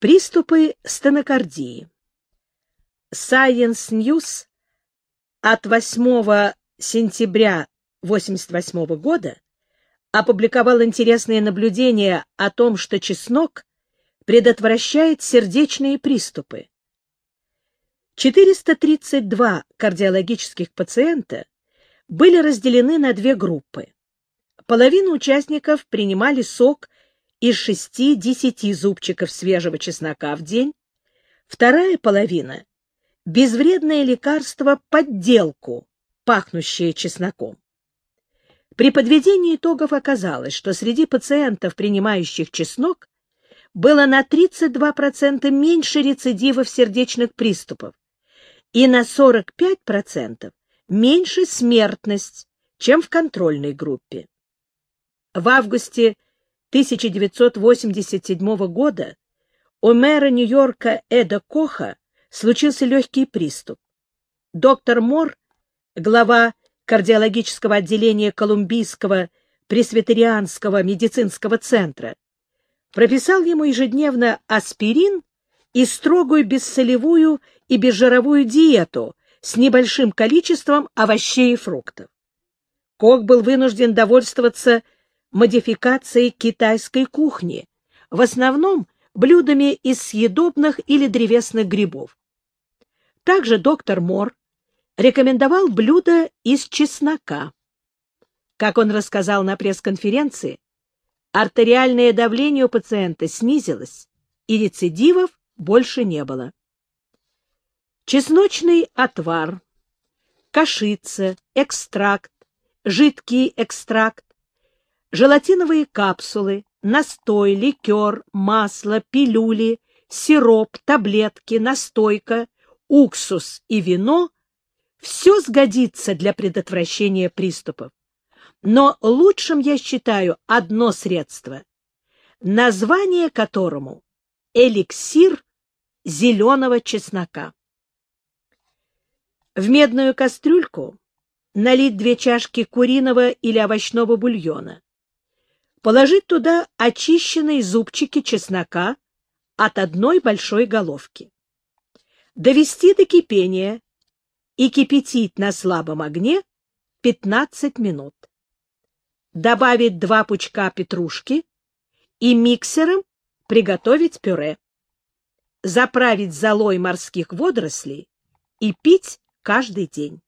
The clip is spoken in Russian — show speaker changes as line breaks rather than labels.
Приступы стенокардии. Science News от 8 сентября 1988 года опубликовал интересные наблюдения о том, что чеснок предотвращает сердечные приступы. 432 кардиологических пациента были разделены на две группы. Половина участников принимали сок из 6-10 зубчиков свежего чеснока в день, вторая половина — безвредное лекарство подделку, пахнущее чесноком. При подведении итогов оказалось, что среди пациентов, принимающих чеснок, было на 32% меньше рецидивов сердечных приступов и на 45% меньше смертность, чем в контрольной группе. В августе 1987 года у мэра Нью-Йорка Эда Коха случился легкий приступ. Доктор Мор, глава кардиологического отделения Колумбийского пресвитерианского медицинского центра, прописал ему ежедневно аспирин и строгую бессолевую и безжировую диету с небольшим количеством овощей и фруктов. Кох был вынужден довольствоваться модификацией китайской кухни, в основном блюдами из съедобных или древесных грибов. Также доктор Мор рекомендовал блюда из чеснока. Как он рассказал на пресс-конференции, артериальное давление у пациента снизилось, и рецидивов больше не было. Чесночный отвар, кашица, экстракт, жидкий экстракт, желатиновые капсулы, настой, ликер, масло, пилюли, сироп, таблетки, настойка, уксус и вино — все сгодится для предотвращения приступов. Но лучшим я считаю одно средство, название которому — эликсир зеленого чеснока. В медную кастрюльку налить две чашки куриного или овощного бульона, Положить туда очищенные зубчики чеснока от одной большой головки. Довести до кипения и кипятить на слабом огне 15 минут. Добавить два пучка петрушки и миксером приготовить пюре. Заправить золой морских водорослей и пить каждый день.